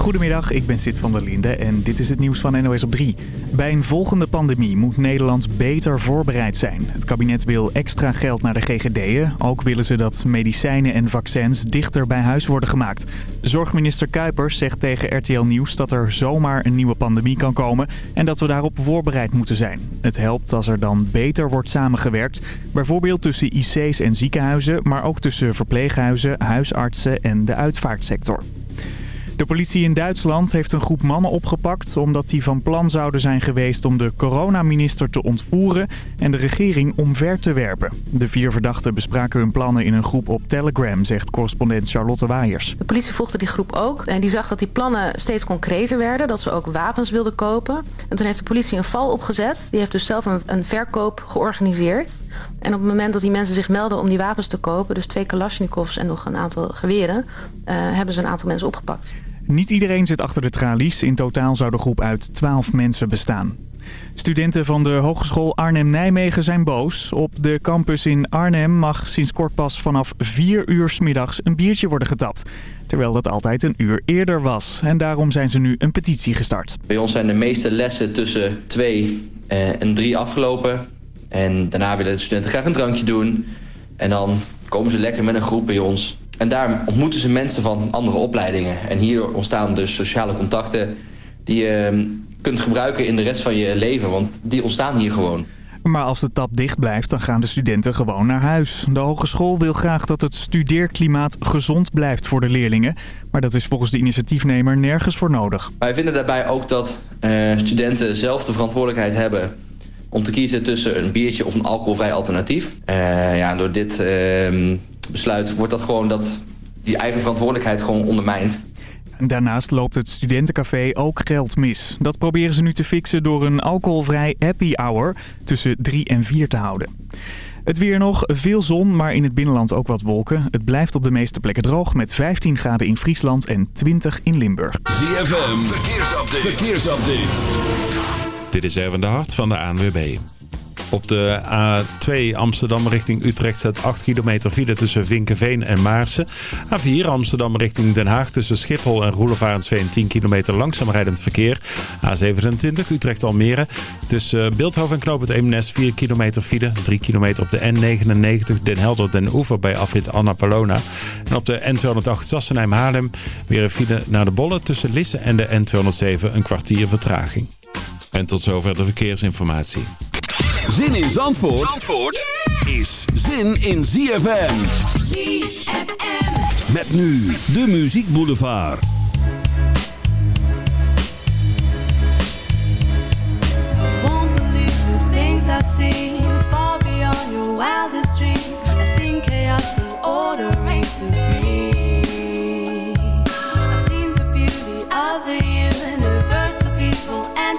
Goedemiddag, ik ben Sid van der Linde en dit is het nieuws van NOS op 3. Bij een volgende pandemie moet Nederland beter voorbereid zijn. Het kabinet wil extra geld naar de GGD'en. Ook willen ze dat medicijnen en vaccins dichter bij huis worden gemaakt. Zorgminister Kuipers zegt tegen RTL Nieuws dat er zomaar een nieuwe pandemie kan komen... en dat we daarop voorbereid moeten zijn. Het helpt als er dan beter wordt samengewerkt. Bijvoorbeeld tussen IC's en ziekenhuizen, maar ook tussen verpleeghuizen, huisartsen en de uitvaartsector. De politie in Duitsland heeft een groep mannen opgepakt omdat die van plan zouden zijn geweest om de coronaminister te ontvoeren en de regering omver te werpen. De vier verdachten bespraken hun plannen in een groep op Telegram, zegt correspondent Charlotte Waaiers. De politie volgde die groep ook en die zag dat die plannen steeds concreter werden, dat ze ook wapens wilden kopen. En toen heeft de politie een val opgezet, die heeft dus zelf een, een verkoop georganiseerd. En op het moment dat die mensen zich melden om die wapens te kopen, dus twee Kalashnikovs en nog een aantal geweren, uh, hebben ze een aantal mensen opgepakt. Niet iedereen zit achter de tralies. In totaal zou de groep uit 12 mensen bestaan. Studenten van de Hogeschool Arnhem-Nijmegen zijn boos. Op de campus in Arnhem mag sinds kort pas vanaf 4 uur s middags een biertje worden getapt. Terwijl dat altijd een uur eerder was. En daarom zijn ze nu een petitie gestart. Bij ons zijn de meeste lessen tussen 2 en 3 afgelopen. En daarna willen de studenten graag een drankje doen. En dan komen ze lekker met een groep bij ons. En daar ontmoeten ze mensen van andere opleidingen. En hier ontstaan dus sociale contacten die je kunt gebruiken in de rest van je leven. Want die ontstaan hier gewoon. Maar als de tap dicht blijft, dan gaan de studenten gewoon naar huis. De hogeschool wil graag dat het studeerklimaat gezond blijft voor de leerlingen. Maar dat is volgens de initiatiefnemer nergens voor nodig. Wij vinden daarbij ook dat uh, studenten zelf de verantwoordelijkheid hebben om te kiezen tussen een biertje of een alcoholvrij alternatief. Uh, ja, door dit uh, besluit wordt dat gewoon dat die eigen verantwoordelijkheid gewoon ondermijnd. Daarnaast loopt het studentencafé ook geld mis. Dat proberen ze nu te fixen door een alcoholvrij happy hour tussen 3 en 4 te houden. Het weer nog, veel zon, maar in het binnenland ook wat wolken. Het blijft op de meeste plekken droog met 15 graden in Friesland en 20 in Limburg. ZFM, verkeersupdate. verkeersupdate. Dit is Erwin de Hart van de ANWB. Op de A2 Amsterdam richting Utrecht staat 8 kilometer file tussen Vinkenveen en Maarsen. A4 Amsterdam richting Den Haag tussen Schiphol en Roelevarensveen 10 kilometer langzaam rijdend verkeer. A27 Utrecht-Almere tussen Beeldhoven en Knoop het Eemnes 4 kilometer file. 3 kilometer op de N99 Den Helder Den Oever bij afrit Anna Palona. En op de N208 Sassenheim-Haarlem weer een file naar de Bolle tussen Lisse en de N207 een kwartier vertraging. En tot zover de verkeersinformatie. Zin in Zandvoort, Zandvoort is zin in ZFM. ZFM. Met nu de Muziek Boulevard. won't believe the things I've seen far beyond your wildest dreams. I've seen chaos and order reign supreme. I've seen the beauty of the universe, so peaceful and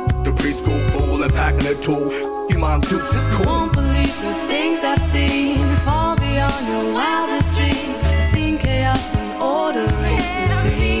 The preschool fool and packing a tool. Your mom dukes is cool. Won't believe the things I've seen fall beyond your wildest dreams. I've seen chaos and order reign supreme.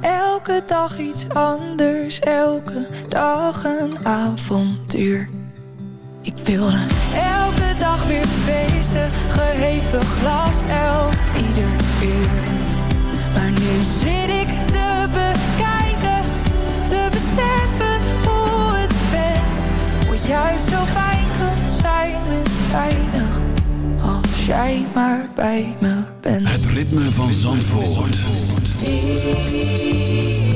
Elke dag iets anders, elke dag een avontuur. Ik wilde elke dag weer feesten, geheven glas elk ieder uur. Maar nu zit ik te bekijken, te beseffen hoe het bent. Hoe juist zo fijn kan zijn met weinig, als jij maar bij me bent. Het ritme van Zandvoort. I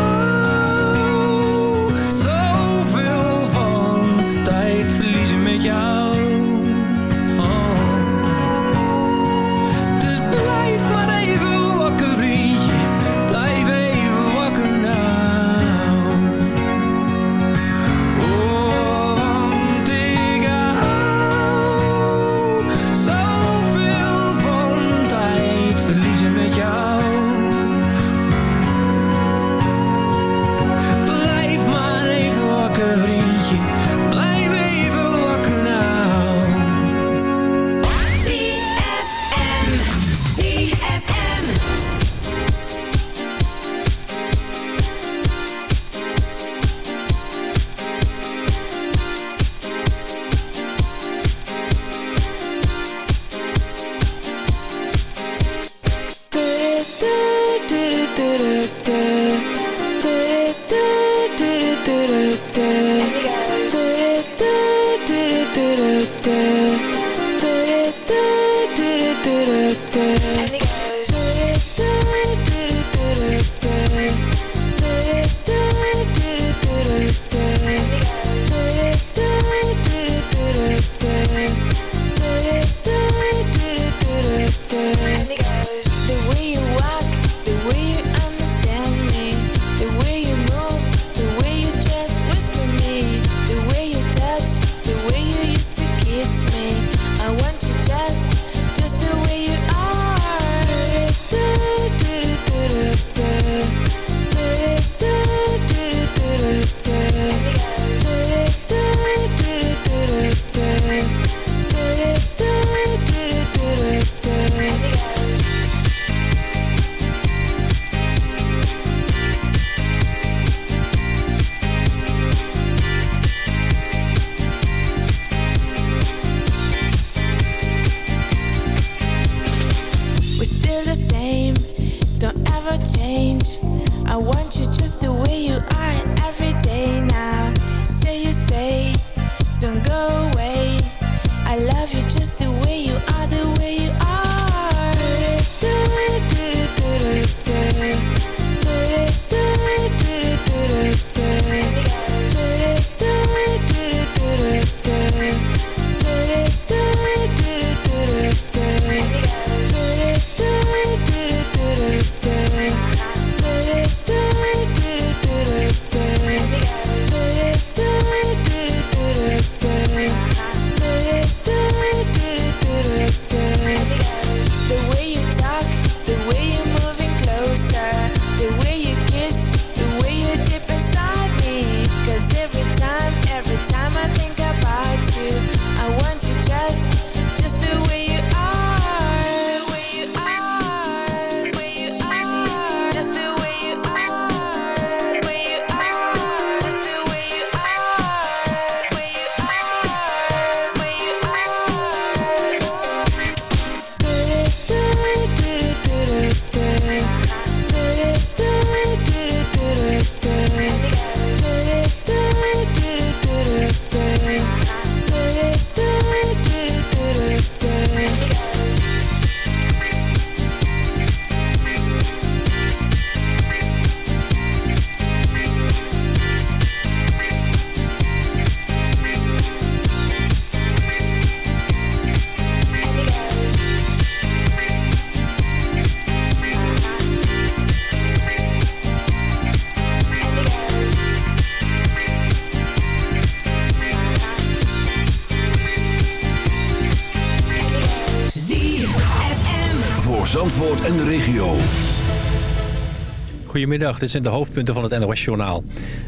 Goedemiddag, dit zijn de hoofdpunten van het NOS-journaal.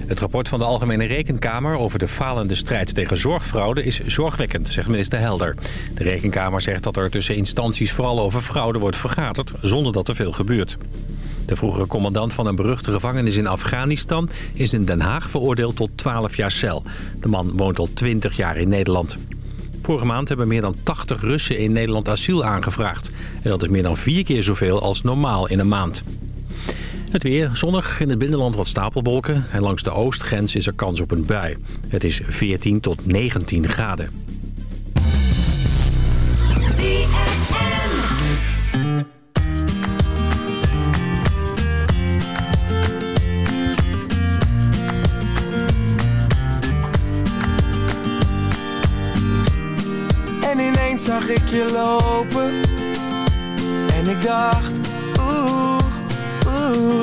Het rapport van de Algemene Rekenkamer over de falende strijd tegen zorgfraude is zorgwekkend, zegt minister Helder. De Rekenkamer zegt dat er tussen instanties vooral over fraude wordt vergaderd, zonder dat er veel gebeurt. De vroegere commandant van een beruchte gevangenis in Afghanistan is in Den Haag veroordeeld tot 12 jaar cel. De man woont al 20 jaar in Nederland. Vorige maand hebben meer dan 80 Russen in Nederland asiel aangevraagd. En dat is meer dan vier keer zoveel als normaal in een maand. Het weer zonnig, in het binnenland wat stapelwolken. En langs de oostgrens is er kans op een bui. Het is 14 tot 19 graden. En ineens zag ik je lopen En ik dacht, oeh, oeh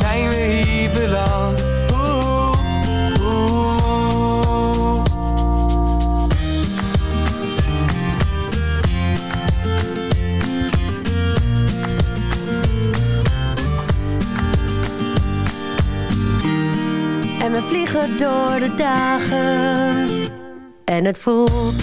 zijn we hier. En we vliegen door de dagen. En het voelt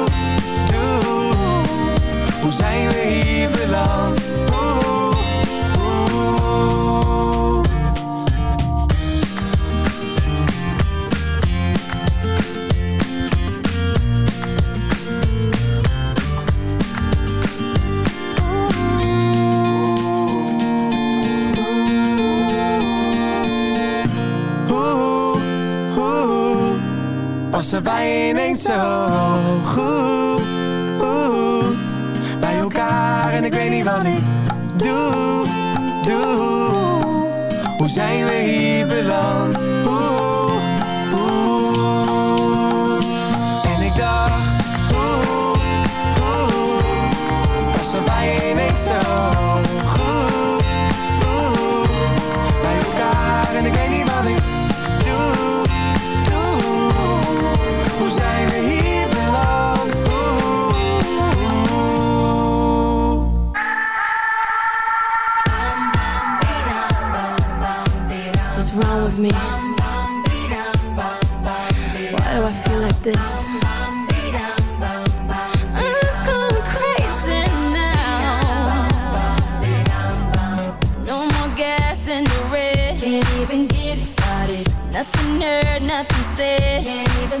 Hoe zijn we hier beland? Oeh, oeh was er bij ineens zo goed, niet wat ik doe, doe. Hoe zijn we hier? this. Mm, Can't even get started. Nothing heard, nothing said. Can't even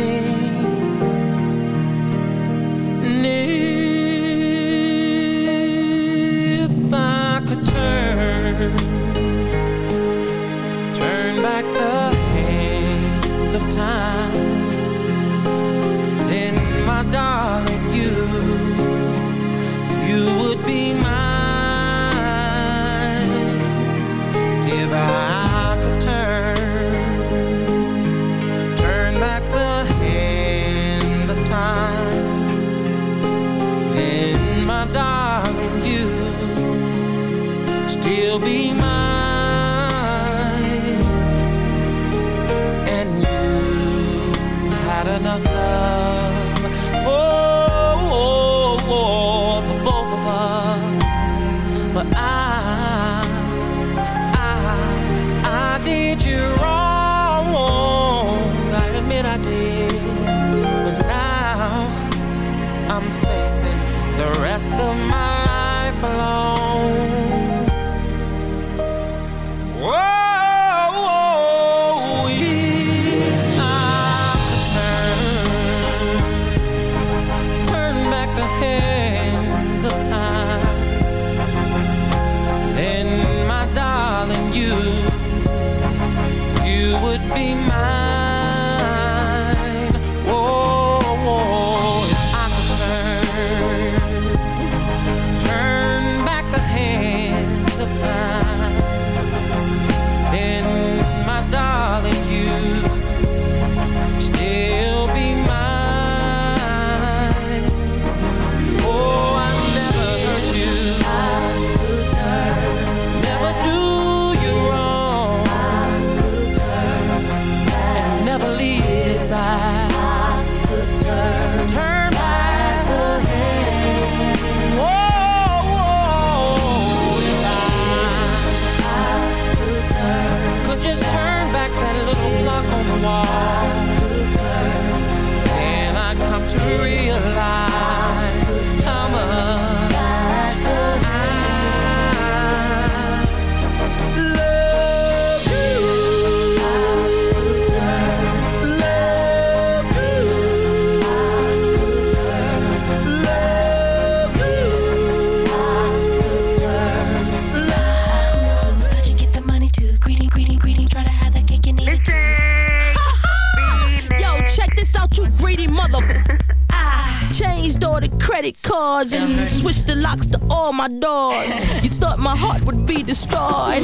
My doors. You thought my heart would be destroyed.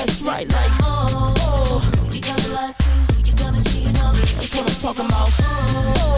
That's right, like, oh. Who you gonna lie to? Who you gonna cheat on? that's what I'm talking about. Oh,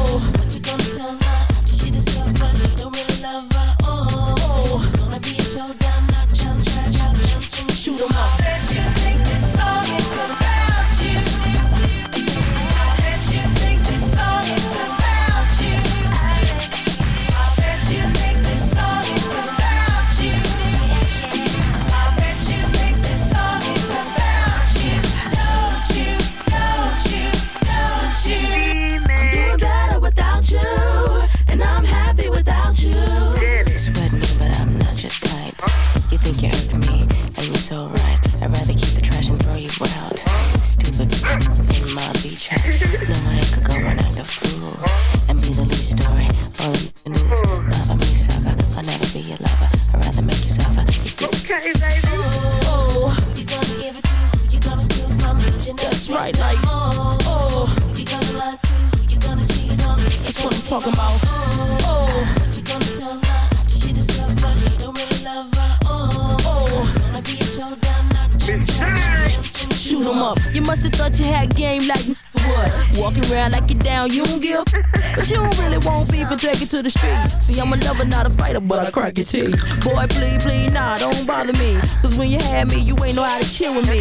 Boy, please, please, nah, don't bother me. Cause when you had me, you ain't know how to chill with me.